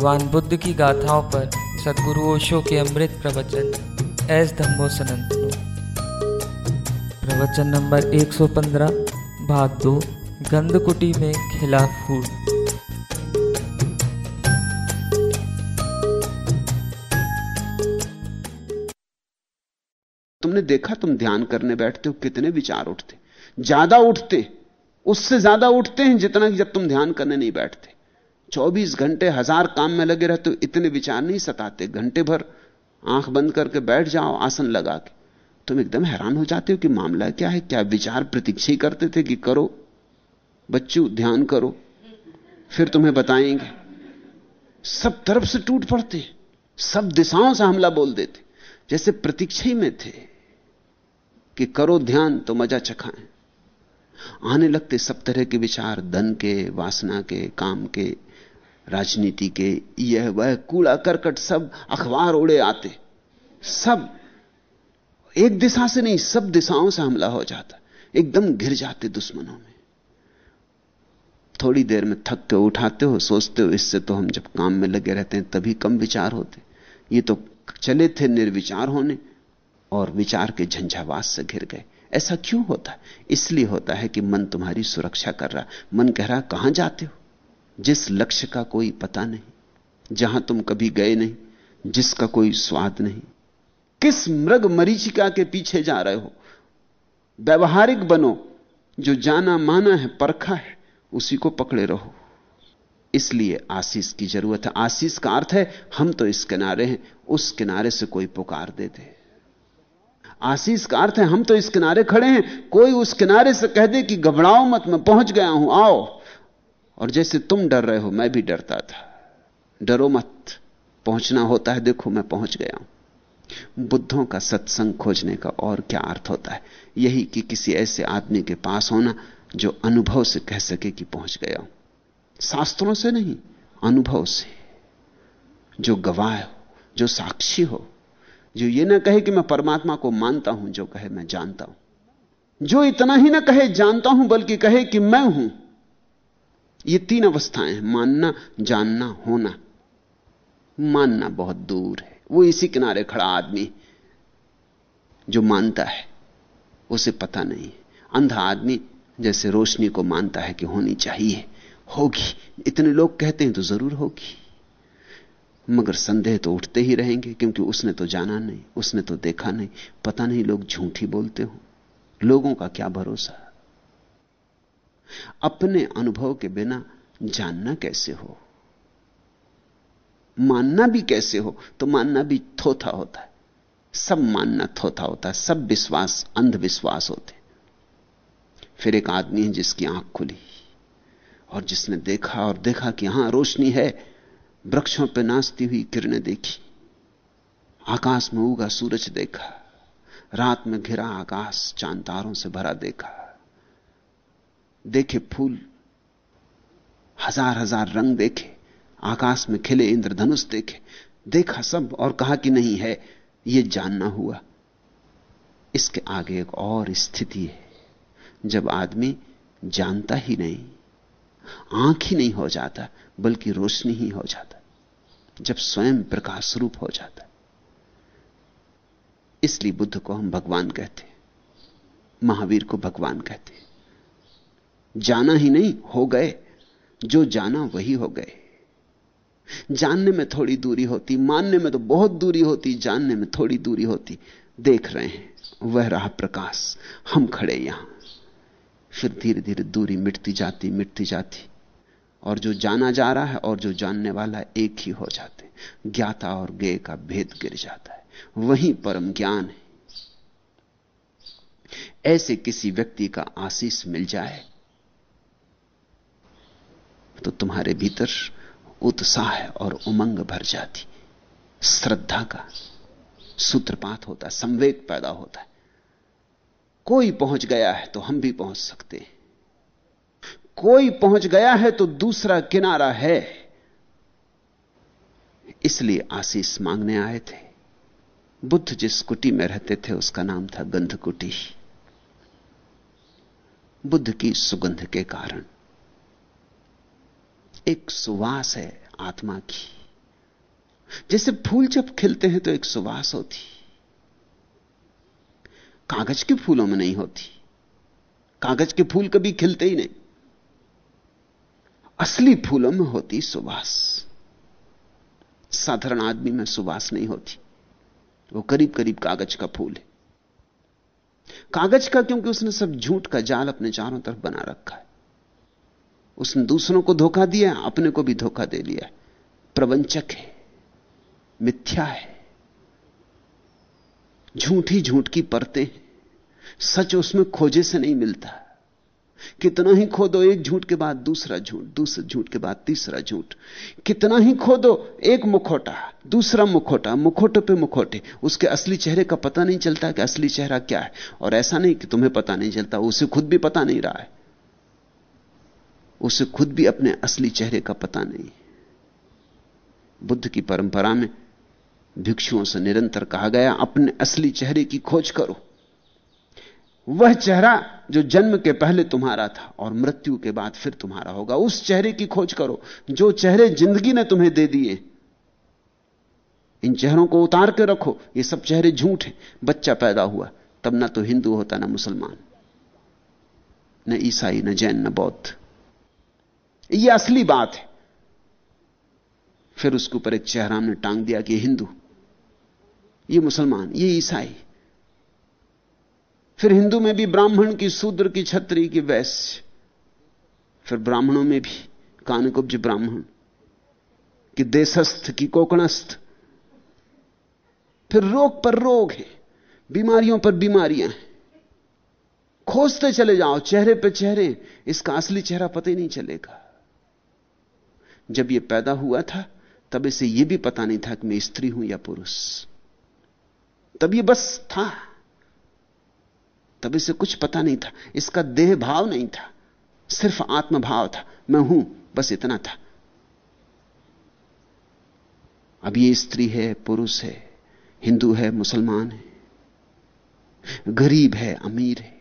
भगवान बुद्ध की गाथाओं पर सदगुरु ओशो के अमृत प्रवचन, एस धम्मो सनंतनो। प्रवचन नंबर 115 भाग दो, गंधकुटी में खिला फूल। तुमने देखा तुम ध्यान करने बैठते हो, कितने विचार उठते। ज़्यादा उठते, उससे ज़्यादा उठते हैं जितना कि जब तुम ध्यान करने नहीं बैठते। 24 घंटे हज़ार काम में लगे रहते हो, इतने विचार नहीं सताते। घंटे भर आँख बंद करके बैठ जाओ, आसन लगा के। तुम एकदम हैरान हो जाते हो कि मामला क्या है? क्या विचार प्रतीक्षा ही करते थे कि करो? बच्चों, ध्यान करो। फिर तुम्हें बताएँगे। सब तरफ़ से टूट पड़ते, सब दिशाओं से हमला बोल देते। जैसे प्रतीक्षा में थे कि करो ध्यान तो मज़ा चखाएँ। आने लगते सब तरह के विचार, धन के, वासना के, काम के। राजनीति के, यह वह कूड़ा करकट सब अखबार उड़े आते। सब। एक दिशा से नहीं, सब दिशाओं से हमला हो जाता। एकदम घिर जाते दुश्मनों में। थोड़ी देर में थक के उठाते हो, सोचते हो, इससे तो हम जब काम में लगे रहते हैं, तभी कम विचार होते। ये तो चले थे निर्विचार होने, और विचार के झंझावास से घिर गए। ऐसा क्यों होता? है इसलिए होता है कि मन तुम्हारी सुरक्षा कर रहा। मन कह रहा, कहाँ जाते हो? जिस लक्ष्य का कोई पता नहीं, जहाँ तुम कभी गए नहीं, जिसका कोई स्वाद नहीं। किस मृग मरीचिका के पीछे जा रहे हो? व्यवहारिक बनो, जो जाना माना है, परखा है, उसी को पकड़े रहो। इसलिए आशीष की ज़रूरत है। आशीष का अर्थ है, हम तो इस किनारे हैं, उस किनारे से कोई पुकार दे दे। आशीष का अर्थ है, हम तो इस किनारे खड़े हैं, कोई उस किनारे से कह दे कि घबराओ मत, मैं पहुँच गया हूँ, आओ। और जैसे तुम डर रहे हो, मैं भी डरता था। डरो मत, पहुँचना होता है, देखो मैं पहुँच गया हूँ। बुद्धों का सत्संग खोजने का और क्या अर्थ होता है? यही कि किसी ऐसे आदमी के पास होना जो अनुभव से कह सके कि पहुँच गया हूँ। शास्त्रों से नहीं, अनुभव से। जो गवाह हो, जो साक्षी हो, जो ये ना कहे कि मैं परमात्मा को मानता हूँ, जो कहे मैं जानता हूँ। जो इतना ही ना कहे, जानता हूँ, बल्कि कहे कि मैं हूँ। ये तीन अवस्थाएँ हैं, मानना, जानना, होना। मानना बहुत दूर है। वो इसी किनारे खड़ा आदमी जो मानता है, उसे पता नहीं अंधा आदमी जैसे रोशनी को मानता है कि होनी चाहिए। होगी। इतने लोग कहते हैं तो ज़रूर होगी। मगर संदेह तो उठते ही रहेंगे, क्योंकि उसने तो जाना नहीं, उसने तो देखा नहीं। पता नहीं लोग झूठी बोलते हो। लोगों का क्या भरोसा? अपने अनुभव के बिना जानना कैसे हो? मानना भी कैसे हो? तो मानना भी थोथा होता है। सब मानना थोथा होता है, सब विश्वास, अंधविश्वास होते फिर एक आदमी है जिसकी आँख खुली और जिसने देखा और देखा कि हाँ, रोशनी है। वृक्षों पर नाचती हुई किरणें देखी। आकाश में उगा सूरज देखा। रात में घिरा आकाश, चाँद तारों से भरा देखा। देखे फूल हज़ार हज़ार रंग देखे, आकाश में खिले इंद्रधनुष देखे, देखा सब और कहा कि नहीं है यह जानना हुआ। इसके आगे एक और स्थिति है, जब आदमी जानता ही नहीं, आँख ही नहीं हो जाता, बल्कि रोशनी ही हो जाता, जब स्वयं प्रकाश रूप हो जाता। इसलिए बुद्ध को हम भगवान कहते महावीर को भगवान कहते जाना ही नहीं, हो गए। जो जाना वही हो गए। जानने में थोड़ी दूरी होती, मानने में तो बहुत दूरी होती, जानने में थोड़ी दूरी होती। देख रहे हैं, वह रहा प्रकाश। हम खड़े यहाँ। फिर धीरे धीरे दूरी मिटती जाती मिटती जाती। और जो जाना जा रहा है और जो जानने वाला एक ही हो जाते ज्ञाता और गे का भेद गिर जाता है। वही परम ज्ञान है। ऐसे किसी व्यक्ति का आशीष मिल जाए तो तुम्हारे भीतर उत्साह और उमंग भर जाती। श्रद्धा का सूत्रपात होता, संवेग पैदा होता। है कोई पहुँच गया है तो हम भी पहुँच सकते हैं। कोई पहुँच गया है तो दूसरा किनारा है। इसलिए आशीष मांगने आए थे। बुद्ध जिस कुटी में रहते थे, उसका नाम था गंध कुटी बुद्ध की सुगंध के कारण एक सुवास है आत्मा की। जैसे फूल जब खिलते हैं तो एक सुवास होती। कागज़ के फूलों में नहीं होती। कागज़ के फूल कभी खिलते ही नहीं। असली फूलों में होती सुवास। साधारण आदमी में सुवास नहीं होती। वो करीब करीब कागज़ का फूल है। कागज़ का क्योंकि उसने सब झूठ का जाल अपने चारों तरफ़ बना रखा है। उसने दूसरों को धोखा दिया, अपने को भी धोखा दे लिया। प्रवंचक है, मिथ्या है। झूठी झूठ की परतें सच उसमें खोजे से नहीं मिलता। कितना ही खोदो, एक झूठ के बाद दूसरा झूठ, दूसरे झूठ के बाद तीसरा झूठ। कितना ही खोदो, एक मुखोटा, दूसरा मुखोटा, मुखोटे पे मुखोटे। उसके असली चेहरे का पता नहीं चलता कि असली चेहरा क्या है। और ऐसा नहीं कि तुम्हें पता नहीं चलता, उसे खुद भी पता नहीं रहा है। उसे खुद भी अपने असली चेहरे का पता नहीं। बुद्ध की परंपरा में भिक्षुओं से निरंतर कहा गया, अपने असली चेहरे की खोज करो। वह चेहरा जो जन्म के पहले तुम्हारा था और मृत्यु के बाद फिर तुम्हारा होगा, उस चेहरे की खोज करो। जो चेहरे ज़िंदगी ने तुम्हें दे दिए, इन चेहरों को उतार के रखो। ये सब चेहरे झूठ हैं। बच्चा पैदा हुआ, तब ना तो हिंदू होता, ना मुसलमान। न ईसाई, न जैन, न बौद्ध। ये असली बात है। फिर उसके ऊपर एक चेहरा हमने टांग दिया कि हिंदू, ये मुसलमान, ये ईसाई। फिर हिंदू में भी ब्राह्मण की शूद्र की छत्री की वैश्य। फिर ब्राह्मणों में भी कानकुब्ज ब्राह्मण कि देशस्थ की कोकणस्थ। फिर रोग पर रोग है, बीमारियों पर बीमारियाँ हैं। खोजते चले जाओ, चेहरे पर चेहरे, इसका असली चेहरा पता ही नहीं चलेगा। जब यह पैदा हुआ था, तब इसे यह भी पता नहीं था कि मैं स्त्री हूँ या पुरुष। तब यह बस था। तब इसे कुछ पता नहीं था। इसका देह भाव नहीं था। सिर्फ़ आत्मभाव था। मैं हूँ, बस इतना था। अब ये स्त्री है, पुरुष है, हिंदू है, मुसलमान है, गरीब है, अमीर है,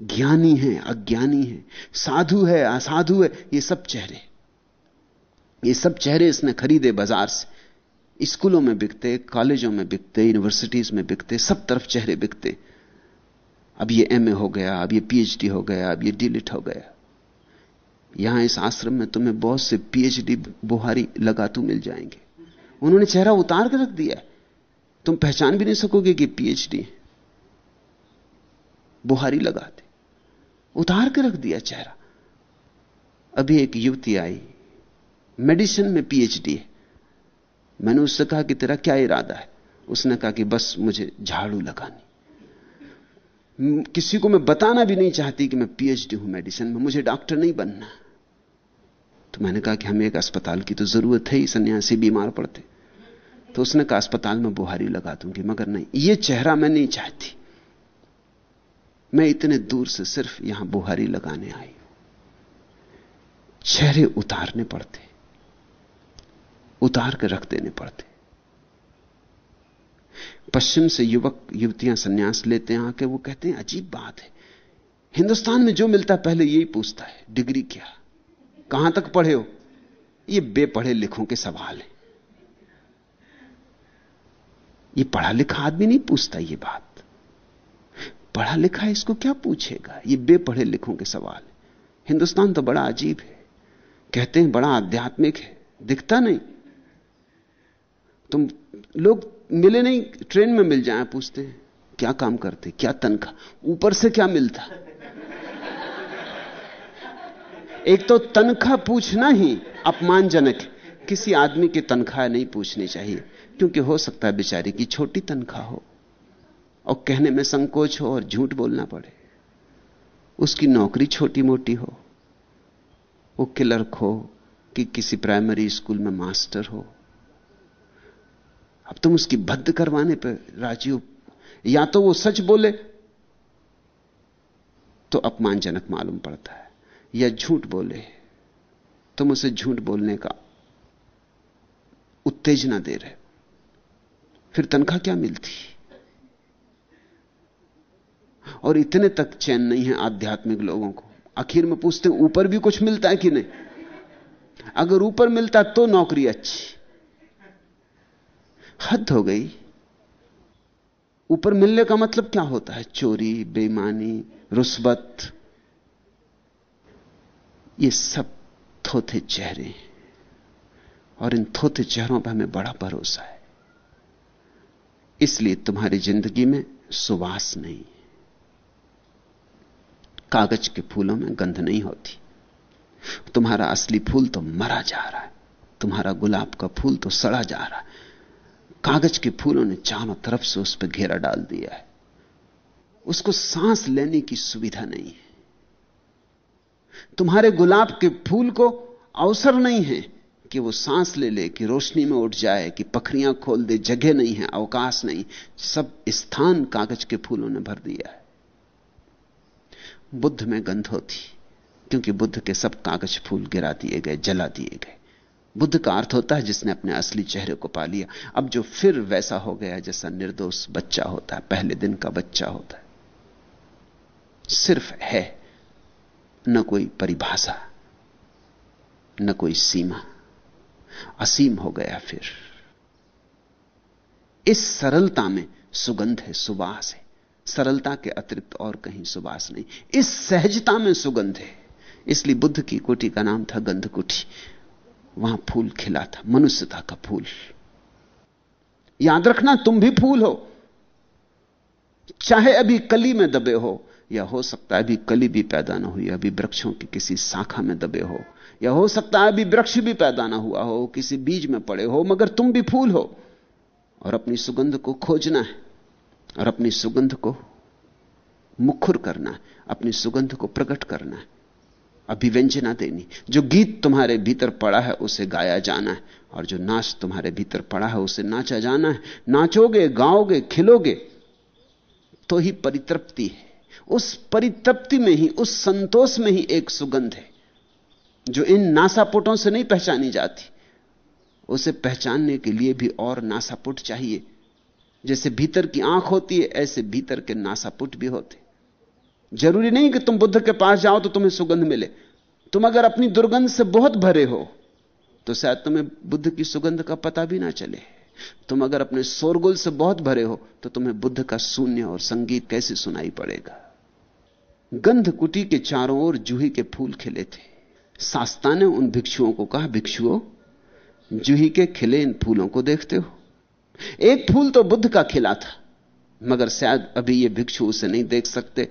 ज्ञानी है, अज्ञानी है, साधु है, असाधु है, ये सब चेहरे। ये सब चेहरे इसने खरीदे बाज़ार से। स्कूलों में बिकते, कॉलेजों में बिकते यूनिवर्सिटीज में बिकते, सब तरफ़ चेहरे बिकते। अब ये एमए हो गया, अब ये पीएचडी हो गया, अब ये डिलिट हो गया। यहाँ इस आश्रम में तुम्हें बहुत से पीएचडी बुहारी लगातू मिल जाएँगे। उन्होंने चेहरा उतार के रख दिया तुम पहचान भी नहीं सकोगे कि पीएचडी बुहारी लगाते उतार के रख दिया चेहरा। अभी एक युवती आई। मेडिसिन में पीएचडी है। मैंने उससे कहा कि तेरा क्या इरादा है? उसने कहा कि बस मुझे झाड़ू लगानी। किसी को मैं बताना भी नहीं चाहती कि मैं पीएचडी हूँ मेडिसिन में, मुझे डॉक्टर नहीं बनना। तो मैंने कहा कि हमें एक अस्पताल की तो ज़रूरत है ही सन्यासी बीमार पड़ते। तो उसने कहा, अस्पताल में बुहारी लगा दूँगी, मगर नहीं, ये चेहरा मैं नहीं चाहती। मैं इतने दूर से सिर्फ़ यहाँ बुहारी लगाने आई चेहरे उतारने पड़ते। उतार कर रख देने पड़ते पश्चिम से युवक, युवतियाँ सन्यास लेते हैं, आके वो कहते हैं, अजीब बात है। हिंदुस्तान में जो मिलता है, पहले यही पूछता है, डिग्री क्या? कहाँ तक पढ़े हो? ये बेपढ़े लिखों के सवाल है। ये पढ़ा लिखा आदमी नहीं पूछता ये बात। पढ़ा लिखा इसको क्या पूछेगा? ये बेपढ़े लिखों के सवाल हिंदुस्तान तो बड़ा अजीब है। कहते हैं, बड़ा आध्यात्मिक है। दिखता नहीं। तुम लोग मिले नहीं ट्रेन में मिल जाए, पूछते हैं, क्या काम करते, क्या तनख्वाह? ऊपर से क्या मिलता? एक तो तनख्वाह पूछना ही अपमानजनक किसी आदमी की तनख्वाह नहीं पूछनी चाहिए, क्योंकि हो सकता है बेचारी की छोटी तनख्वाह हो, और कहने में संकोच हो और झूठ बोलना पड़े। उसकी नौकरी छोटी मोटी हो, वो क्लर्क हो, कि किसी प्राइमरी स्कूल में मास्टर हो। अब तुम उसकी भद्द करवाने पर राज़ी हो। या तो वो सच बोले तो अपमानजनक मालूम पड़ता है। या झूठ बोले, तुम उसे झूठ बोलने का उत्तेजना दे रहे फिर तनख्वाह क्या मिलती? और इतने तक चैन नहीं है आध्यात्मिक लोगों को। आखिर में पूछते ऊपर भी कुछ मिलता है कि नहीं? अगर ऊपर मिलता तो नौकरी अच्छी। हद हो गई। ऊपर मिलने का मतलब क्या होता है? चोरी, बेईमानी रुस्बत ये सब थोथे चेहरे और इन थोथे चेहरों पर हमें बड़ा भरोसा है। इसलिए तुम्हारी ज़िंदगी में सुवास नहीं कागज़ के फूलों में गंध नहीं होती। तुम्हारा असली फूल तो मरा जा रहा है। तुम्हारा गुलाब का फूल तो सड़ा जा रहा है। कागज़ के फूलों ने चारों तरफ़ से उस पर घेरा डाल दिया है। उसको सांस लेने की सुविधा नहीं है। तुम्हारे गुलाब के फूल को अवसर नहीं है कि वो सांस ले ले, कि रोशनी में उठ जाए, कि पखरियाँ खोल दे, जगह नहीं है, अवकाश नहीं। सब स्थान कागज़ के फूलों ने भर दिया है। बुद्ध में गंध होती, क्योंकि बुद्ध के सब कागज़ फूल गिरा दिए गए, जला दिए गए। बुद्ध का अर्थ होता है जिसने अपने असली चेहरे को पा लिया। अब जो फिर वैसा हो गया जैसा निर्दोष बच्चा होता है, पहले दिन का बच्चा होता है। सिर्फ़ है, न कोई परिभाषा, न कोई सीमा। असीम हो गया फिर। इस सरलता में सुगंध है सुबास है। सरलता के अतिरिक्त और कहीं सुबास नहीं। इस सहजता में सुगंध है। इसलिए बुद्ध की कुटी का नाम था गंध कुटी वहाँ फूल खिला था, मनुष्यता का फूल। याद रखना, तुम भी फूल हो। चाहे अभी कली में दबे हो, या हो सकता है अभी कली भी पैदा ना हुई, अभी वृक्षों की किसी शाखा में दबे हो, या हो सकता है अभी वृक्ष भी पैदा ना हुआ हो, किसी बीज में पड़े हो, मगर तुम भी फूल हो, और अपनी सुगंध को खोजना है, और अपनी सुगंध को मुखर करना है, अपनी सुगंध को प्रकट करना है। अभिव्यंजना देनी। जो गीत तुम्हारे भीतर पड़ा है, उसे गाया जाना है। और जो नाच तुम्हारे भीतर पड़ा है, उसे नाचा जाना है। नाचोगे, गाओगे, खिलोगे तो ही परितृप्ति है। उस परितृप्ति में ही, उस संतोष में ही एक सुगंध है, जो इन नासापुटों से नहीं पहचानी जाती। उसे पहचानने के लिए भी और नासापुट चाहिए। जैसे भीतर की आँख होती है, ऐसे भीतर के नासापुट भी होते ज़रूरी नहीं कि तुम बुद्ध के पास जाओ तो तुम्हें सुगंध मिले। तुम अगर अपनी दुर्गंध से बहुत भरे हो तो शायद तुम्हें बुद्ध की सुगंध का पता भी ना चले। तुम अगर अपने शोरगुल से बहुत भरे हो तो तुम्हें बुद्ध का शून्य और संगीत कैसे सुनाई पड़ेगा? गंध कुटी के चारों ओर जूही के फूल खिले थे। सास्ता ने उन भिक्षुओं को कहा, भिक्षुओं, जूही के खिले इन फूलों को देखते हो? एक फूल तो बुद्ध का खिला था, मगर शायद अभी ये भिक्षु उसे नहीं देख सकते।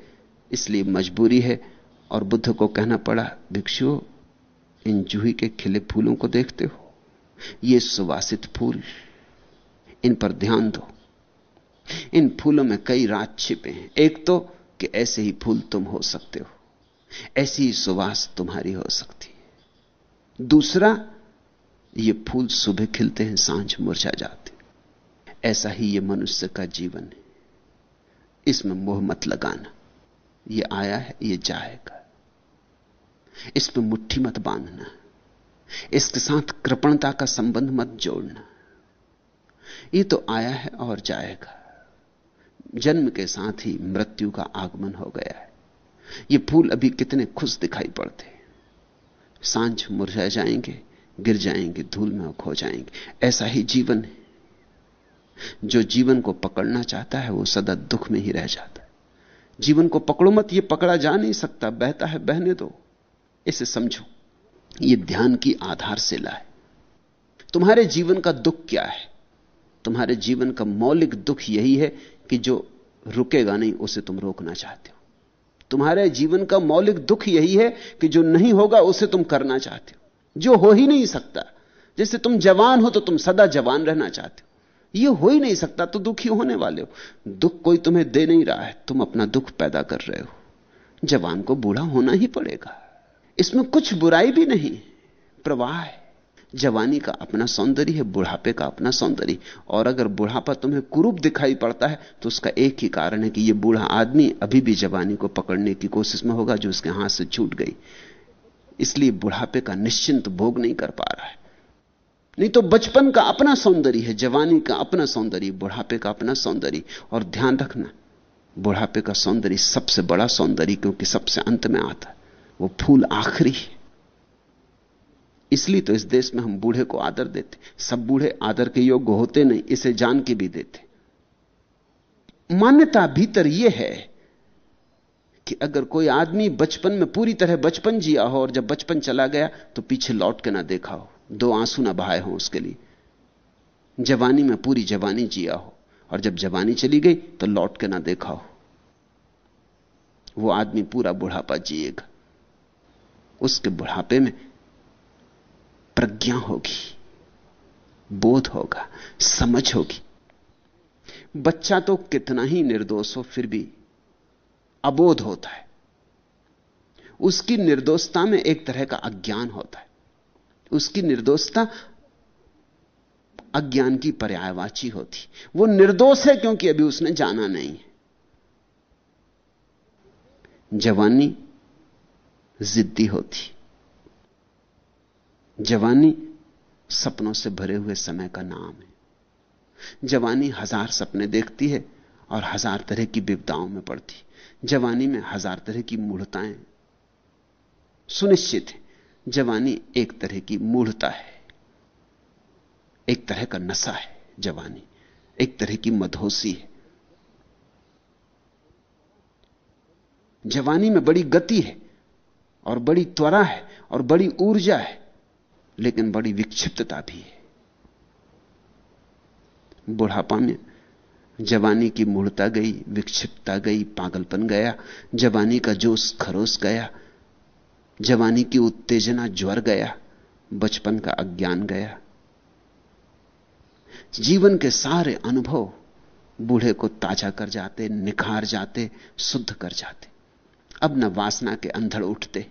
इसलिए मजबूरी है और बुद्ध को कहना पड़ा भिक्षुओं इन जूही के खिले फूलों को देखते हो। ये सुवासित फूल, इन पर ध्यान दो। इन फूलों में कई रात छिपे हैं। एक तो कि ऐसे ही फूल तुम हो सकते हो। ऐसी ही सुवास तुम्हारी हो सकती है। दूसरा, ये फूल सुबह खिलते हैं, साँझ मुरझा जाते ऐसा ही ये मनुष्य का जीवन है। इसमें मोह मत लगाना। ये आया है, ये जाएगा। इस पर मुट्ठी मत बांधना। इसके साथ कृपणता का संबंध मत जोड़ना। ये तो आया है और जाएगा। जन्म के साथ ही मृत्यु का आगमन हो गया है। ये फूल अभी कितने खुश दिखाई पड़ते। साँझ मुरझा जाएँगे, गिर जाएँगे, धूल में खो जाएँगे। ऐसा ही जीवन है। जो जीवन को पकड़ना चाहता है, वो सदा दुख में ही रह जाता जीवन को पकड़ो मत, ये पकड़ा जा नहीं सकता, बहता है, बहने दो। इसे समझो, ये ध्यान की आधारशिला है। तुम्हारे जीवन का दुख क्या है? तुम्हारे जीवन का मौलिक दुख यही है कि जो रुकेगा नहीं, उसे तुम रोकना चाहते हो। तुम्हारे जीवन का मौलिक दुख यही है कि जो नहीं होगा, उसे तुम करना चाहते हो। जो हो ही नहीं सकता। जैसे तुम जवान हो तो तुम सदा जवान रहना चाहते हो। यह हो ही नहीं सकता तो दुखी होने वाले हो। दुख कोई तुम्हें दे नहीं रहा है, तुम अपना दुख पैदा कर रहे हो। जवान को बूढ़ा होना ही पड़ेगा। इसमें कुछ बुराई भी नहीं, प्रवाह है। जवानी का अपना सौंदर्य है, बुढ़ापे का अपना सौंदर्य। और अगर बुढ़ापा तुम्हें कुरूप दिखाई पड़ता है तो उसका एक ही कारण है कि यह बूढ़ा आदमी अभी भी जवानी को पकड़ने की कोशिश में होगा, जो उसके हाथ से छूट गई। इसलिए बुढ़ापे का निश्चिंत भोग नहीं कर पा रहा है। नहीं तो बचपन का अपना सौंदर्य है, जवानी का अपना सौंदर्य, बुढ़ापे का अपना सौंदर्य। और ध्यान रखना, बुढ़ापे का सौंदर्य सबसे बड़ा सौंदर्य क्योंकि सबसे अंत में आता वो फूल आखिरी है। इसलिए तो इस देश में हम बूढ़े को आदर देते सब बूढ़े आदर के योग्य होते नहीं, इसे जान के भी देते मान्यता भीतर यह है कि अगर कोई आदमी बचपन में पूरी तरह बचपन जिया हो और जब बचपन चला गया तो पीछे लौट के ना देखा हो। दो आँसू ना बहाए हो उसके लिए। जवानी में पूरी जवानी जिया हो, और जब जवानी चली गई तो लौट के ना देखा हो। वो आदमी पूरा बुढ़ापा जिएगा। उसके बुढ़ापे में प्रज्ञा होगी, बोध होगा, समझ होगी। बच्चा तो कितना ही निर्दोष हो, फिर भी अबोध होता है। उसकी निर्दोषता में एक तरह का अज्ञान होता है। उसकी निर्दोषता अज्ञान की पर्यायवाची होती। वो निर्दोष है क्योंकि अभी उसने जाना नहीं है। जवानी जिद्दी होती। जवानी सपनों से भरे हुए समय का नाम है। जवानी हज़ार सपने देखती है और हज़ार तरह की विपदाओं में पड़ती। जवानी में हज़ार तरह की मूढ़ताएँ सुनिश्चित है। जवानी एक तरह की मूढ़ता है, एक तरह का नशा है जवानी, एक तरह की मधोसी है। जवानी में बड़ी गति है और बड़ी त्वरा है और बड़ी ऊर्जा है, लेकिन बड़ी विक्षिप्तता भी है। बुढ़ापा में जवानी की मूर्ता गई, विक्षिप्तता गई, पागलपन गया, जवानी का जोश खरोस गया जवानी की उत्तेजना ज्वर गया, बचपन का अज्ञान गया। जीवन के सारे अनुभव बूढ़े को ताज़ा कर जाते, निखार जाते, शुद्ध कर जाते। अब न वासना के अंधड़ उठते,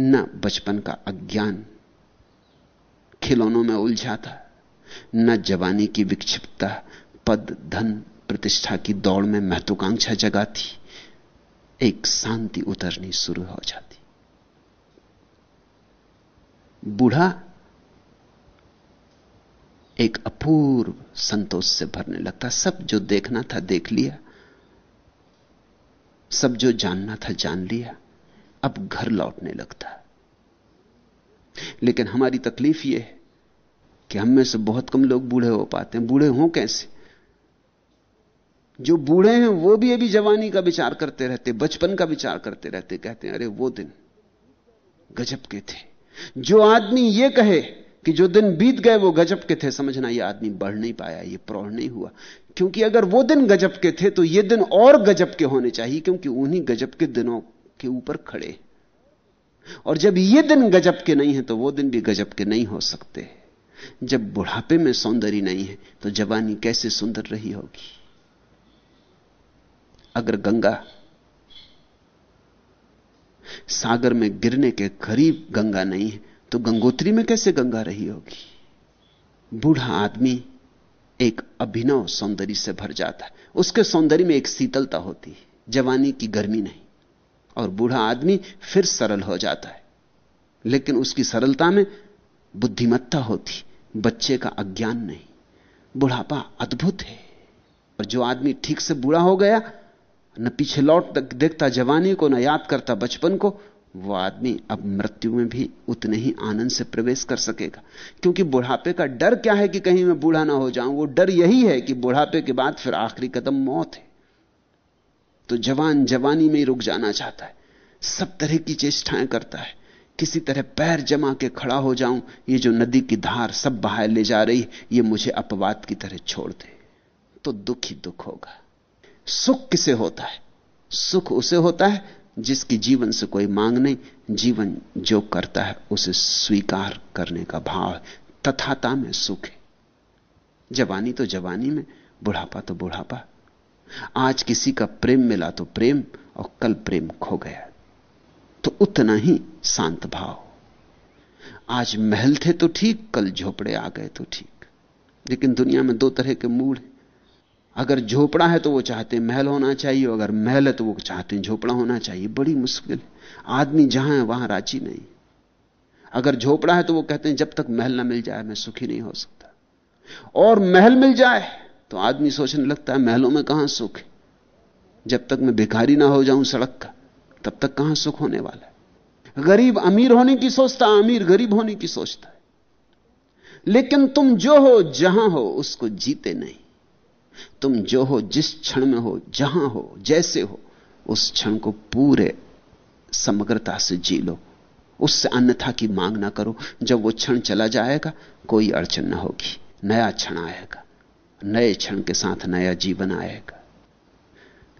न बचपन का अज्ञान खिलौनों में उलझाता, न जवानी की विक्षिप्तता, पद, धन, प्रतिष्ठा की दौड़ में महत्वाकांक्षा जगाती। एक शांति उतरनी शुरू हो जाती। बूढ़ा एक अपूर्व संतोष से भरने लगता। सब जो देखना था देख लिया। सब जो जानना था जान लिया। अब घर लौटने लगता। लेकिन हमारी तकलीफ़ यह है कि हम में से बहुत कम लोग बूढ़े हो पाते हैं। बूढ़े हों कैसे? जो बूढ़े हैं, वो भी अभी जवानी का विचार करते रहते, बचपन का विचार करते रहते, कहते हैं, अरे, वो दिन गजब के थे। जो आदमी ये कहे कि जो दिन बीत गए, वो गजब के थे, समझना ये आदमी बढ़ नहीं पाया, ये प्रौढ़ नहीं हुआ। क्योंकि अगर वो दिन गजब के थे तो ये दिन और गजब के होने चाहिए, क्योंकि उन्हीं गजब के दिनों के ऊपर खड़े। और जब ये दिन गजब के नहीं है तो वो दिन भी गजब के नहीं हो सकते। जब बुढ़ापे में सौंदर्य नहीं है तो जवानी कैसे सुंदर रही होगी? अगर गंगा सागर में गिरने के करीब गंगा नहीं है तो गंगोत्री में कैसे गंगा रही होगी? बूढ़ा आदमी एक अभिनव सौंदर्य से भर जाता है। उसके सौंदर्य में एक शीतलता होती है, जवानी की गर्मी नहीं। और बूढ़ा आदमी फिर सरल हो जाता है। लेकिन उसकी सरलता में बुद्धिमत्ता होती बच्चे का अज्ञान नहीं। बुढ़ापा अद्भुत है। और जो आदमी ठीक से बूढ़ा हो गया न पीछे लौट देखता जवानी को, न याद करता बचपन को, वो आदमी अब मृत्यु में भी उतने ही आनंद से प्रवेश कर सकेगा। क्योंकि बुढ़ापे का डर क्या है कि कहीं मैं बूढ़ा ना हो जाऊँ? वो डर यही है कि बुढ़ापे के बाद फिर आखिरी कदम मौत है। तो जवान जवानी में ही रुक जाना चाहता है। सब तरह की चेष्टाएँ करता है। किसी तरह पैर जमा के खड़ा हो जाऊँ, ये जो नदी की धार सब बाहर ले जा रही, ये मुझे अपवाद की तरह छोड़ दे। तो दुख ही दुख होगा। सुख किसे होता है? सुख उसे होता है जिसकी जीवन से कोई मांग नहीं। जीवन जो करता है, उसे स्वीकार करने का भाव तथाता में सुख है। जवानी तो जवानी में, बुढ़ापा तो बुढ़ापा। आज किसी का प्रेम मिला तो प्रेम, और कल प्रेम खो गया। तो उतना ही शांत भाव। आज महल थे तो ठीक, कल झोपड़े आ गए तो ठीक। लेकिन दुनिया में दो तरह के मूड हैं। अगर झोपड़ा है तो वो चाहते हैं महल होना चाहिए अगर महल है तो वो चाहते हैं झोपड़ा होना चाहिए। बड़ी मुश्किल। आदमी जहाँ है, वहाँ राज़ी नहीं। अगर झोपड़ा है तो वो कहते हैं, जब तक महल ना मिल जाए, मैं सुखी नहीं हो सकता। और महल मिल जाए तो आदमी सोचने लगता है, महलों में कहाँ सुख है? जब तक मैं भिखारी ना हो जाऊँ सड़क का, तब तक कहाँ सुख होने वाला है? गरीब अमीर होने की सोचता, अमीर गरीब होने की सोचता है। लेकिन तुम जो हो, जहाँ हो, उसको जीते नहीं। तुम जो हो, जिस क्षण में हो, जहाँ हो, जैसे हो, उस क्षण को पूरे समग्रता से जी लो। उससे अन्यथा की मांग ना करो। जब वो क्षण चला जाएगा, कोई अड़चन ना होगी। नया क्षण आएगा। नए क्षण के साथ नया जीवन आएगा।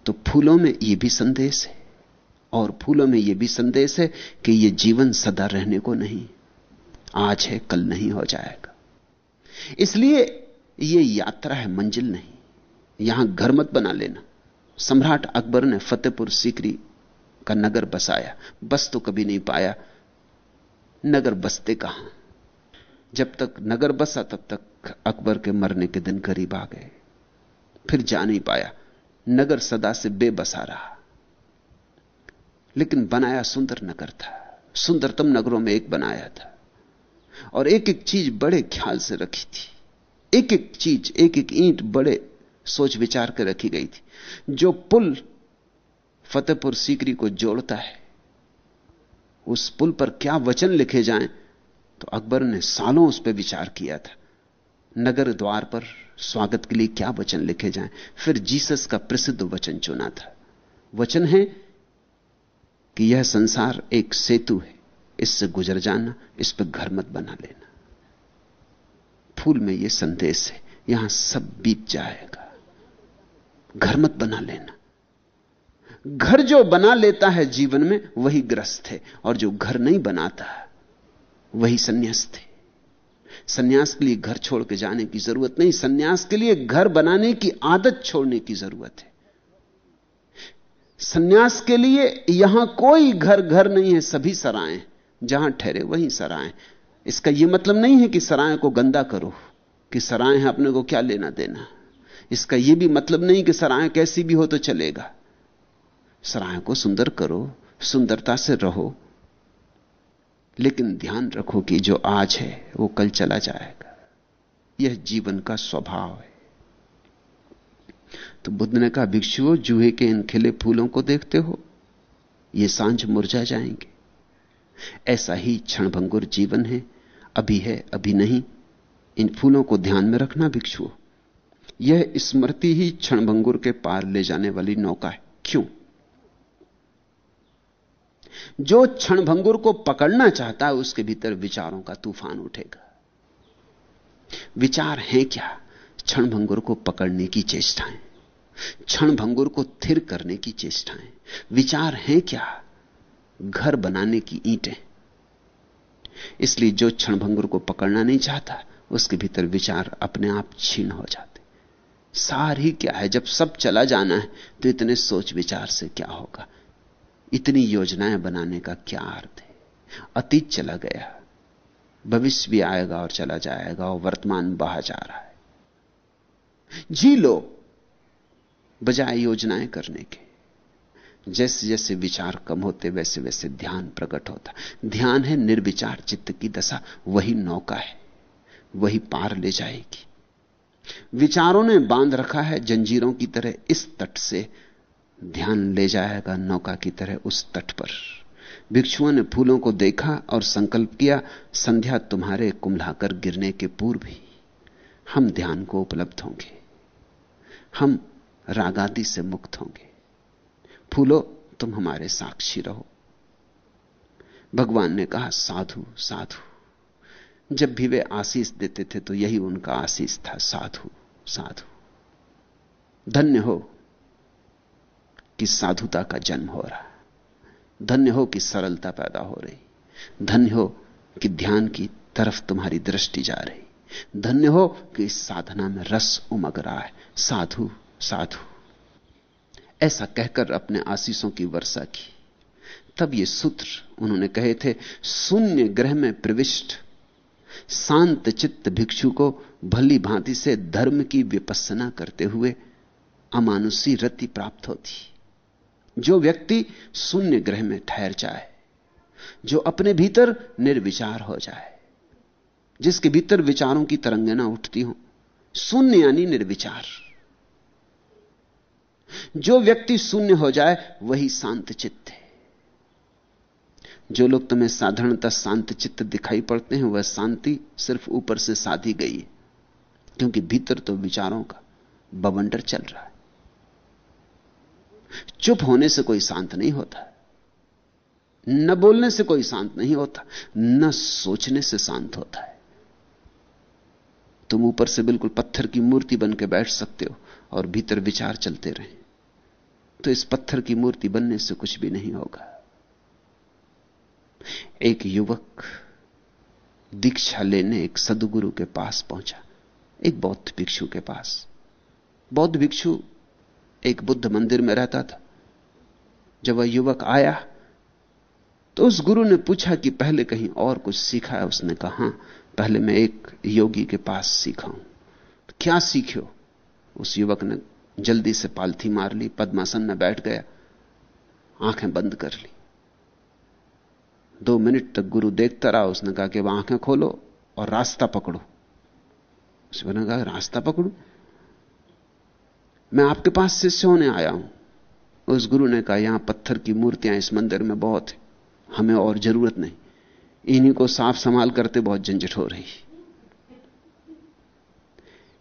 तो फूलों में यह भी संदेश है। और फूलों में यह भी संदेश है कि यह जीवन सदा रहने को नहीं। आज है, कल नहीं हो जाएगा। इसलिए यह यात्रा है, मंजिल नहीं। यहाँ घर मत बना लेना। सम्राट अकबर ने फतेहपुर सीकरी का नगर बसाया। बस तो कभी नहीं पाया। नगर बसते कहाँ? जब तक नगर बसा, तब तक अकबर के मरने के दिन करीब आ गए। फिर जा नहीं पाया। नगर सदा से बेबसा रहा। लेकिन बनाया सुंदर नगर था। सुंदरतम नगरों में एक बनाया था। और एक एक चीज़ बड़े ख्याल से रखी थी। एक एक चीज़ एक एक ईंट बड़े सोच विचार कर रखी गई थी। जो पुल फतेहपुर सीकरी को जोड़ता है, उस पुल पर क्या वचन लिखे जाएँ तो अकबर ने सालों उस पर विचार किया था। नगर द्वार पर स्वागत के लिए क्या वचन लिखे जाएँ, फिर जीसस का प्रसिद्ध वचन चुना था। वचन है कि यह संसार एक सेतु है, इससे गुजर जाना, इस पर घर मत बना लेना। फूल में यह संदेश है, यहाँ सब बीत जाएगा। घर मत बना लेना। घर जो बना लेता है जीवन में, वही ग्रस्त है, और जो घर नहीं बनाता, वही संन्यास्त है। सन्यास के लिए घर छोड़ के जाने की ज़रूरत नहीं, सन्यास के लिए घर बनाने की आदत छोड़ने की ज़रूरत है। सन्यास के लिए यहाँ कोई घर घर नहीं है, सभी सराएँ, जहाँ ठहरे वहीं सराएँ। इसका यह मतलब नहीं है कि सराय को गंदा करो, कि सराय है अपने को क्या लेना देना। इसका यह भी मतलब नहीं कि सराय कैसी भी हो तो चलेगा। सराय को सुंदर करो, सुंदरता से रहो। लेकिन ध्यान रखो कि जो आज है, वो कल चला जाएगा। यह जीवन का स्वभाव है। तो बुद्ध ने कहा, भिक्षुओं, जूहे के इन खिले फूलों को देखते हो? ये साँझ मुरझा जाएँगे। ऐसा ही क्षणभंगुर जीवन है। अभी है, अभी नहीं। इन फूलों को ध्यान में रखना, भिक्षुओं। यह स्मृति ही क्षणभंगुर के पार ले जाने वाली नौका है। क्यों? जो क्षणभंगुर को पकड़ना चाहता है, उसके भीतर विचारों का तूफ़ान उठेगा। विचार है क्या? क्षणभंगुर को पकड़ने की चेष्टाएँ, क्षणभंगुर को थिर करने की चेष्टाएँ। विचार है क्या? घर बनाने की ईंटें। इसलिए जो क्षणभंगुर को पकड़ना नहीं चाहता, उसके भीतर विचार अपने आप छीन हो जाते सार ही क्या है? जब सब चला जाना है तो इतने सोच विचार से क्या होगा? इतनी योजनाएँ बनाने का क्या अर्थ है? अतीत चला गया, भविष्य भी आएगा और चला जाएगा और वर्तमान बहा जा रहा है। जी लो, बजाय योजनाएँ करने के। जैसे जैसे विचार कम होते वैसे वैसे ध्यान प्रकट होता। ध्यान है निर्विचार चित्त की दशा, वही नौका है, वही पार ले जाएगी। विचारों ने बाँध रखा है, जंजीरों की तरह इस तट से ध्यान ले जाएगा, नौका की तरह उस तट पर। भिक्षुओं ने फूलों को देखा और संकल्प किया, संध्या तुम्हारे कुंभलाकर गिरने के पूर्व ही हम ध्यान को उपलब्ध होंगे। हम रागादि से मुक्त होंगे। फूलो, तुम हमारे साक्षी रहो। भगवान ने कहा, साधु साधु। जब भी वे आशीष देते थे तो यही उनका आशीष था, साधु साधु। धन्य हो कि साधुता का जन्म हो रहा धन्य हो कि सरलता पैदा हो रही। धन्य हो कि ध्यान की तरफ़ तुम्हारी दृष्टि जा रही। धन्य हो कि इस साधना में रस उमग रहा है। साधु साधु। ऐसा कहकर अपने आशीषों की वर्षा की। तब ये सूत्र उन्होंने कहे थे, शून्य ग्रह में प्रविष्ट शांत चित्त भिक्षु को भली भांति से धर्म की विपස්සना करते हुए अमानुषी रति प्राप्त होती। जो व्यक्ति शून्य ग्रह में ठहर जाए, जो अपने भीतर निर्विचार हो जाए, जिसके भीतर विचारों की तरंगें ना उठती हो, शून्य यानी निर्विचार। जो व्यक्ति शून्य हो जाए, वही शांत चित्त है। जो लोग तुम्हें साधारणतः शांत चित्त दिखाई पड़ते हैं, वह शांति सिर्फ़ ऊपर से साधी गई है, क्योंकि भीतर तो विचारों का बवंडर चल रहा है। चुप होने से कोई शांत नहीं होता न बोलने से कोई शांत नहीं होता, न सोचने से शांत होता है। तुम ऊपर से बिल्कुल पत्थर की मूर्ति बन के बैठ सकते हो और भीतर विचार चलते रहे। तो इस पत्थर की मूर्ति बनने से कुछ भी नहीं होगा। एक युवक दीक्षा लेने एक सदगुरु के पास पहुँचा, एक बौद्ध भिक्षु के पास। बौद्ध भिक्षु एक बुद्ध मंदिर में रहता था। जब वह युवक आया तो उस गुरु ने पूछा कि पहले कहीं और कुछ सीखा है? उसने कहा पहले मैं एक योगी के पास सीखा हूँ। क्या सीखो उस युवक ने जल्दी से पालथी मार ली, पद्मासन में बैठ गया, आँखें बंद कर ली। दो मिनट तक गुरु देखता रहा, उसने कहा कि वह आँखें खोलो और रास्ता पकड़ो। उसने कहा रास्ता पकड़ू। मैं आपके पास शिष्य होने आया हूँ। उस गुरु ने कहा, यहाँ पत्थर की मूर्तियाँ इस मंदिर में बहुत है। हमें और ज़रूरत नहीं। इन्हीं को साफ़ संभाल करते बहुत झंझट हो रही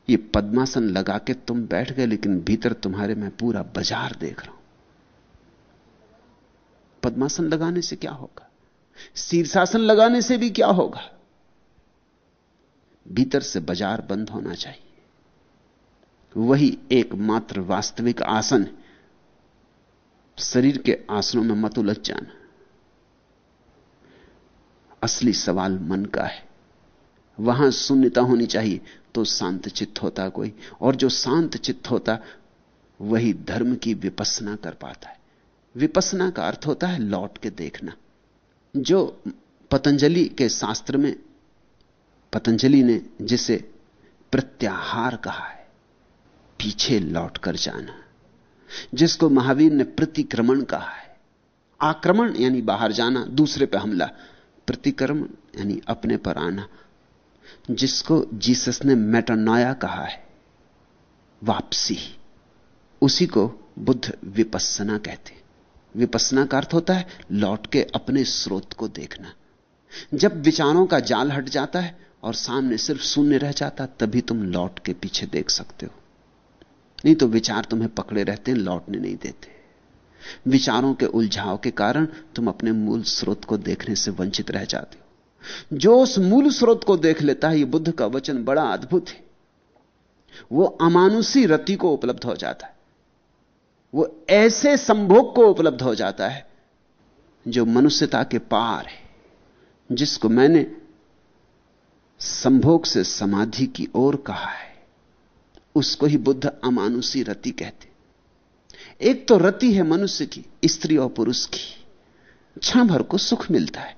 ये पद्मासन लगा के तुम बैठ गए, लेकिन भीतर तुम्हारे मैं पूरा बाज़ार देख रहा हूँ। पद्मासन लगाने से क्या होगा? शीर्षासन लगाने से भी क्या होगा? भीतर से बाज़ार बंद होना चाहिए। वही एकमात्र वास्तविक आसन। शरीर के आसनों में मत उलझ जाना। असली सवाल मन का है। वहाँ शून्यता होनी चाहिए तो शांत चित्त होता कोई, और जो शांत चित्त होता, वही धर्म की विपसना कर पाता है। विपसना का अर्थ होता है लौट के देखना। जो पतंजलि के शास्त्र में, पतंजलि ने जिसे प्रत्याहार कहा है, पीछे लौट कर जाना, जिसको महावीर ने प्रतिक्रमण कहा है, आक्रमण यानी बाहर जाना, दूसरे पर हमला, प्रतिक्रमण यानी अपने पर आना, जिसको जीसस ने मेटानोया कहा है, वापसी, उसी को बुद्ध विपස්සना कहते विपස්සना का अर्थ होता है लौट के अपने स्रोत को देखना। जब विचारों का जाल हट जाता है और सामने सिर्फ़ शून्य रह जाता, तभी तुम लौट के पीछे देख सकते हो। नहीं तो विचार तुम्हें पकड़े रहते हैं, लौटने नहीं देते। विचारों के उलझाव के कारण तुम अपने मूल स्रोत को देखने से वंचित रह जाते हो। जो उस मूल स्रोत को देख लेता है यह बुद्ध का वचन बड़ा अद्भुत है। वो अमानुषी रति को उपलब्ध हो जाता है। वो ऐसे संभोग को उपलब्ध हो जाता है जो मनुष्यता के पार है, जिसको मैंने संभोग से समाधि की ओर कहा है। उसको ही बुद्ध अमानुषी रति कहते एक तो रति है मनुष्य की, स्त्री और पुरुष की। क्षण भर को सुख मिलता है।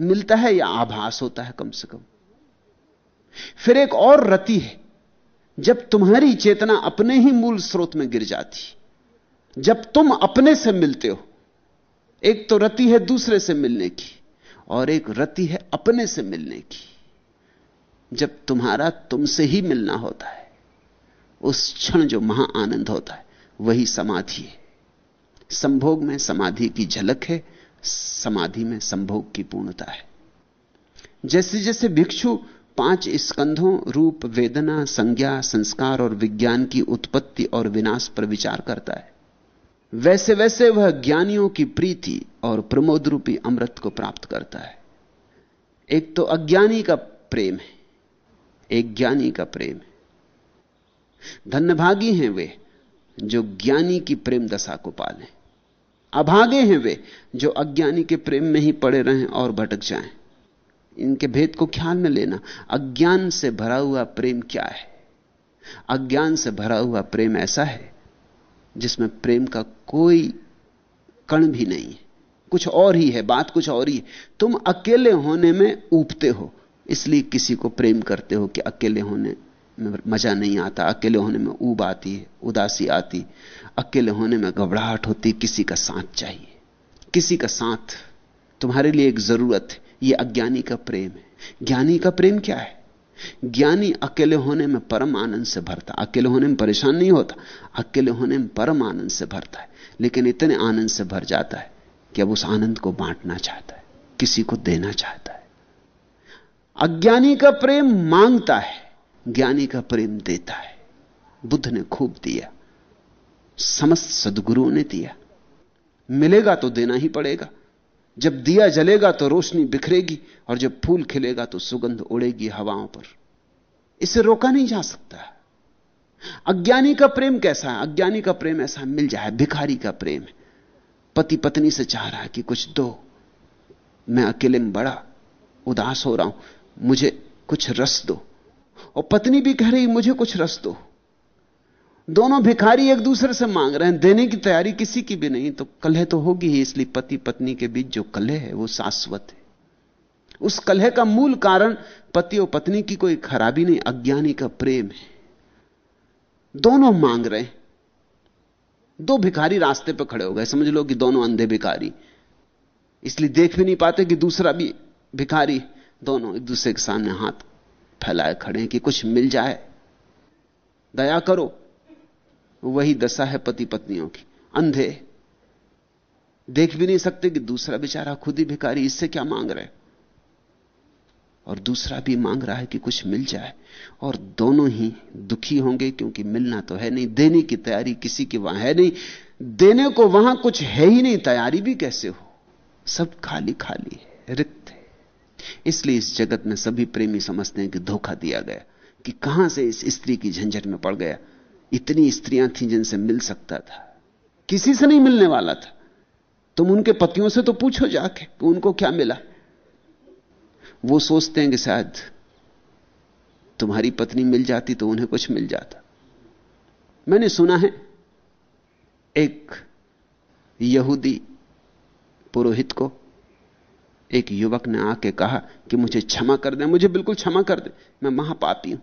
मिलता है या आभास होता है कम से कम। फिर एक और रति है जब तुम्हारी चेतना अपने ही मूल स्रोत में गिर जाती, जब तुम अपने से मिलते हो, एक तो रति है दूसरे से मिलने की, और एक रति है अपने से मिलने की, जब तुम्हारा तुमसे ही मिलना होता है, उस क्षण जो महा आनंद होता है, वही समाधि है। संभोग में समाधि की झलक है, समाधि में संभोग की पूर्णता है। जैसे जैसे भिक्षु पाँच स्कंधों, रूप, वेदना, संज्ञा, संस्कार और विज्ञान की उत्पत्ति और विनाश पर विचार करता है। वैसे वैसे वह ज्ञानियों की प्रीति और प्रमोद रूपी अमृत को प्राप्त करता है। एक तो अज्ञानी का प्रेम है। एक ज्ञानी का प्रेम है। धन्यभागी हैं वे जो ज्ञानी की प्रेम दशा को पालें। अभागे हैं वे जो अज्ञानी के प्रेम में ही पड़े रहें और भटक जाएँ। इनके भेद को ख्याल में लेना। अज्ञान से भरा हुआ प्रेम क्या है? अज्ञान से भरा हुआ प्रेम ऐसा है जिसमें प्रेम का कोई कण भी नहीं है। कुछ और ही है, बात कुछ और ही है। तुम अकेले होने में ऊपते हो, इसलिए किसी को प्रेम करते हो कि अकेले होने में मज़ा नहीं आता, अकेले होने में ऊब आती है, उदासी आती अकेले होने में घबराहट होती किसी का साथ चाहिए। किसी का साथ तुम्हारे लिए एक ज़रूरत है। यह अज्ञानी का प्रेम है। ज्ञानी का प्रेम क्या है? ज्ञानी अकेले होने में परम आनंद से भरता अकेले होने में परेशान नहीं होता। अकेले होने में परम आनंद से भरता है। लेकिन इतने आनंद से भर जाता है कि अब उस आनंद को बांटना चाहता है। किसी को देना चाहता है। अज्ञानी का प्रेम माँगता है। ज्ञानी का प्रेम देता है। बुद्ध ने खूब दिया। समस्त सदगुरुओं ने दिया। मिलेगा तो देना ही पड़ेगा। जब दिया जलेगा तो रोशनी बिखरेगी और जब फूल खिलेगा तो सुगंध उड़ेगी हवाओं पर। इसे रोका नहीं जा सकता। अज्ञानी का प्रेम कैसा है? अज्ञानी का प्रेम ऐसा मिल जाए। भिखारी का प्रेम पति पत्नी से चाह रहा है कि कुछ दो। मैं अकेले में बड़ा, उदास हो रहा हूँ। मुझे कुछ रस दो। और पत्नी भी कह रही मुझे कुछ रस दो। दोनों भिखारी एक दूसरे से मांग रहे हैं, देने की तैयारी किसी की भी नहीं तो कलह तो होगी ही इसलिए पति पत्नी के बीच जो कलह है, वो शाश्वत है। उस कलह का मूल कारण पति और पत्नी की कोई खराबी नहीं, अज्ञानी का प्रेम है। दोनों मांग रहे हैं। दो भिखारी रास्ते पर खड़े हो गए, समझ लो कि दोनों अंधे भिखारी। इसलिए देख भी नहीं पाते कि दूसरा भी भिखारी दोनों एक दूसरे के सामने हाथ फैलाए खड़े हैं कि कुछ मिल जाए। दया करो। वही दशा है पति पत्नियों की। अंधे। देख भी नहीं सकते कि दूसरा बेचारा खुद ही भिखारी, इससे क्या मांग रहे और दूसरा भी मांग रहा है कि कुछ मिल जाए। और दोनों ही दुखी होंगे क्योंकि मिलना तो है नहीं। देने की तैयारी किसी की वहाँ है नहीं। देने को वहाँ कुछ है ही नहीं। तैयारी भी कैसे हो? सब खाली खाली है, रिक्त है। इसलिए इस जगत में सभी प्रेमी समझते हैं कि धोखा दिया गया। कि कहाँ से इस स्त्री की झंझट में पड़ गया? इतनी स्त्रियाँ थीं जिनसे मिल सकता था। किसी से नहीं मिलने वाला था। तुम उनके पतियों से तो पूछो जाके कि उनको क्या मिला। वो सोचते हैं कि शायद तुम्हारी पत्नी मिल जाती तो उन्हें कुछ मिल जाता। मैंने सुना है, एक यहूदी पुरोहित को एक युवक ने आके कहा कि मुझे क्षमा कर दे, मुझे बिल्कुल क्षमा कर दे, मैं महापापी हूँ।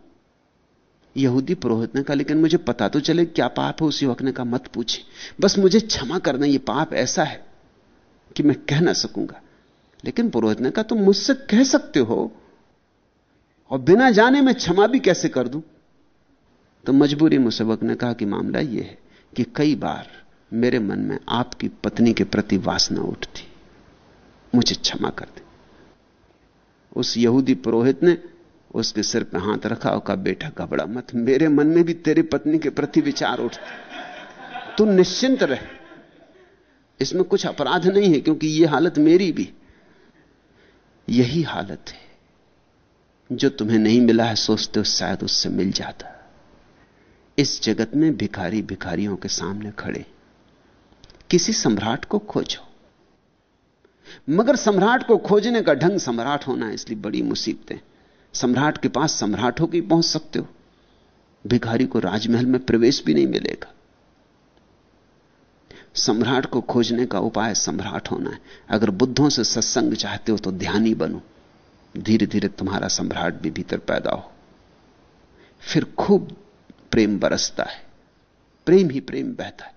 यहूदी पुरोहित ने कहा, लेकिन मुझे पता तो चले क्या पाप है, उस युवक ने कहा, मत पूछे। बस मुझे क्षमा करना यह पाप ऐसा है कि मैं कह ना सकूँगा। लेकिन पुरोहित ने कहा, तुम मुझसे कह सकते हो, और बिना जाने मैं क्षमा भी कैसे कर दूँ? तो मजबूरी मुसबक ने कहा कि मामला यह है कि कई बार मेरे मन में आपकी पत्नी के प्रति वासना उठती। मुझे क्षमा कर दे। उस यहूदी पुरोहित ने उसके सिर पे हाथ रखा और कहा, बेटा, घबरा मत। मेरे मन में भी तेरी पत्नी के प्रति विचार उठते तू निश्चिंत रह। इसमें कुछ अपराध नहीं है, क्योंकि यह हालत मेरी भी। यही हालत है। जो तुम्हें नहीं मिला है, सोचते हो शायद उससे मिल जाता। इस जगत में भिखारी भिखारियों के सामने खड़े। किसी सम्राट को खोजो। मगर सम्राट को खोजने का ढंग सम्राट होना इसलिए बड़ी मुसीबतें। सम्राट के पास सम्राट होकर पहुँच सकते हो। भिखारी को राजमहल में प्रवेश भी नहीं मिलेगा। सम्राट को खोजने का उपाय सम्राट होना है। अगर बुद्धों से सत्संग चाहते हो तो ध्यानी बनो। धीरे धीरे तुम्हारा सम्राट भी भीतर पैदा हो। फिर खूब प्रेम बरसता है। प्रेम ही प्रेम बहता है।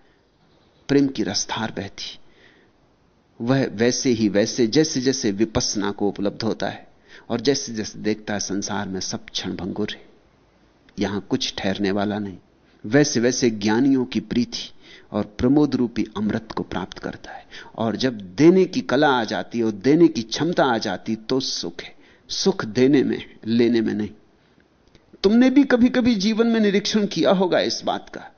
प्रेम की रसधार बहती वह वैसे ही वैसे जैसे जैसे विपसना को उपलब्ध होता है। और जैसे जैसे देखता है संसार में सब क्षण भंगुर है। यहाँ कुछ ठहरने वाला नहीं। वैसे वैसे ज्ञानियों की प्रीति और प्रमोद रूपी अमृत को प्राप्त करता है। और जब देने की कला आ जाती है और देने की क्षमता आ जाती तो सुख है। सुख देने में, लेने में नहीं। तुमने भी कभी कभी जीवन में निरीक्षण किया होगा इस बात का।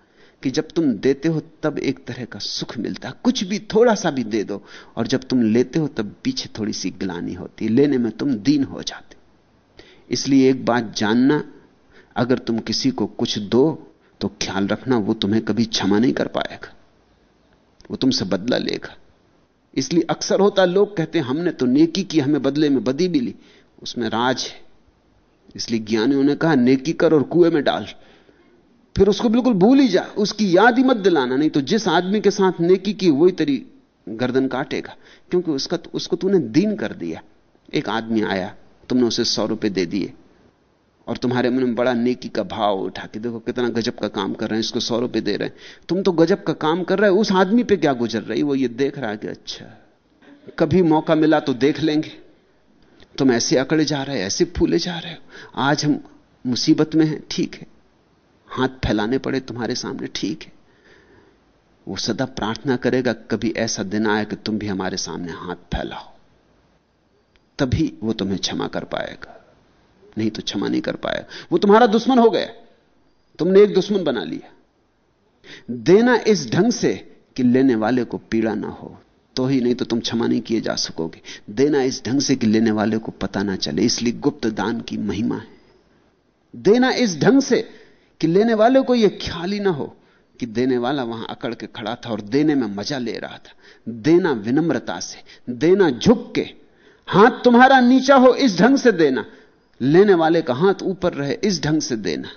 कि जब तुम देते हो तब एक तरह का सुख मिलता है। कुछ भी थोड़ा सा भी दे दो और जब तुम लेते हो तब पीछे थोड़ी सी ग्लानी होती लेने में तुम दीन हो जाते इसलिए एक बात जानना, अगर तुम किसी को कुछ दो तो ख्याल रखना, वो तुम्हें कभी क्षमा नहीं कर पाएगा। वो तुमसे बदला लेगा। इसलिए अक्सर होता लोग कहते हैं, हमने तो नेकी की, हमें बदले में बदी भी ली उसमें राज है। इसलिए ज्ञानियों ने कहा, नेकी कर और कुएँ में डाल। फिर उसको बिल्कुल भूल ही जा। उसकी याद ही मत दिलाना, नहीं तो जिस आदमी के साथ नेकी की वही तेरी गर्दन काटेगा। क्योंकि उसका उसको तूने दीन कर दिया। एक आदमी आया, तुमने उसे सौ रुपए दे दिए। और तुम्हारे मन में बड़ा नेकी का भाव उठा के देखो कितना गजब का काम कर रहे हैं, इसको सौ रुपए दे रहे हैं। तुम तो गजब का काम कर रहे हो, उस आदमी पे क्या गुजर रही वो ये देख रहा है कि अच्छा कभी मौका मिला तो देख लेंगे। तुम ऐसे अकड़े जा रहे हो, ऐसे फूले जा रहे हो। आज हम मुसीबत में हैं, ठीक है। हाथ फैलाने पड़े तुम्हारे सामने, ठीक है। वो सदा प्रार्थना करेगा, कभी ऐसा दिन आए कि तुम भी हमारे सामने हाथ फैलाओ। तभी वो तुम्हें क्षमा कर पाएगा। नहीं तो क्षमा नहीं कर पाएगा। वो तुम्हारा दुश्मन हो गया। तुमने एक दुश्मन बना लिया। देना इस ढंग से कि लेने वाले को पीड़ा ना हो तो ही नहीं तो तुम क्षमा नहीं किए जा सकोगे। देना इस ढंग से कि लेने वाले को पता ना चले, इसलिए गुप्त दान की महिमा है। देना इस ढंग से कि लेने वाले को यह ख्याल ही ना हो कि देने वाला वहाँ अकड़ के खड़ा था और देने में मज़ा ले रहा था। देना विनम्रता से, देना झुक के, हाथ तुम्हारा नीचा हो इस ढंग से देना। लेने वाले का हाथ ऊपर रहे इस ढंग से देना।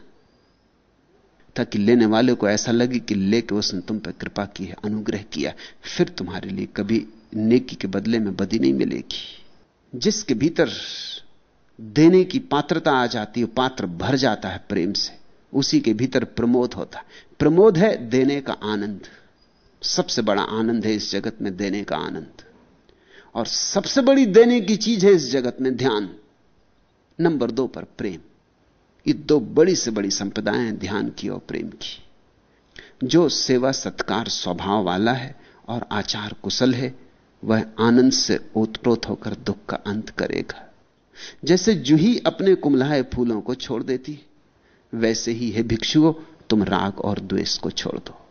ताकि लेने वाले को ऐसा लगे कि लेके उसने तुम पर कृपा की है, अनुग्रह किया फिर तुम्हारे लिए कभी नेकी के बदले में बदी नहीं मिलेगी। जिसके भीतर देने की पात्रता आ जाती है पात्र भर जाता है प्रेम से। उसी के भीतर प्रमोद होता है। प्रमोद है देने का आनंद। सबसे बड़ा आनंद है इस जगत में देने का आनंद। और सबसे बड़ी देने की चीज़ है इस जगत में ध्यान। नंबर दो पर प्रेम। ये दो बड़ी से बड़ी संप्रदाय हैं ध्यान की और प्रेम की। जो सेवा सत्कार स्वभाव वाला है और आचार कुशल है, वह आनंद से ओतप्रोत होकर दुख का अंत करेगा। जैसे जूही अपने कुमलाए फूलों को छोड़ देती वैसे ही है भिक्षुओं तुम राग और द्वेष को छोड़ दो।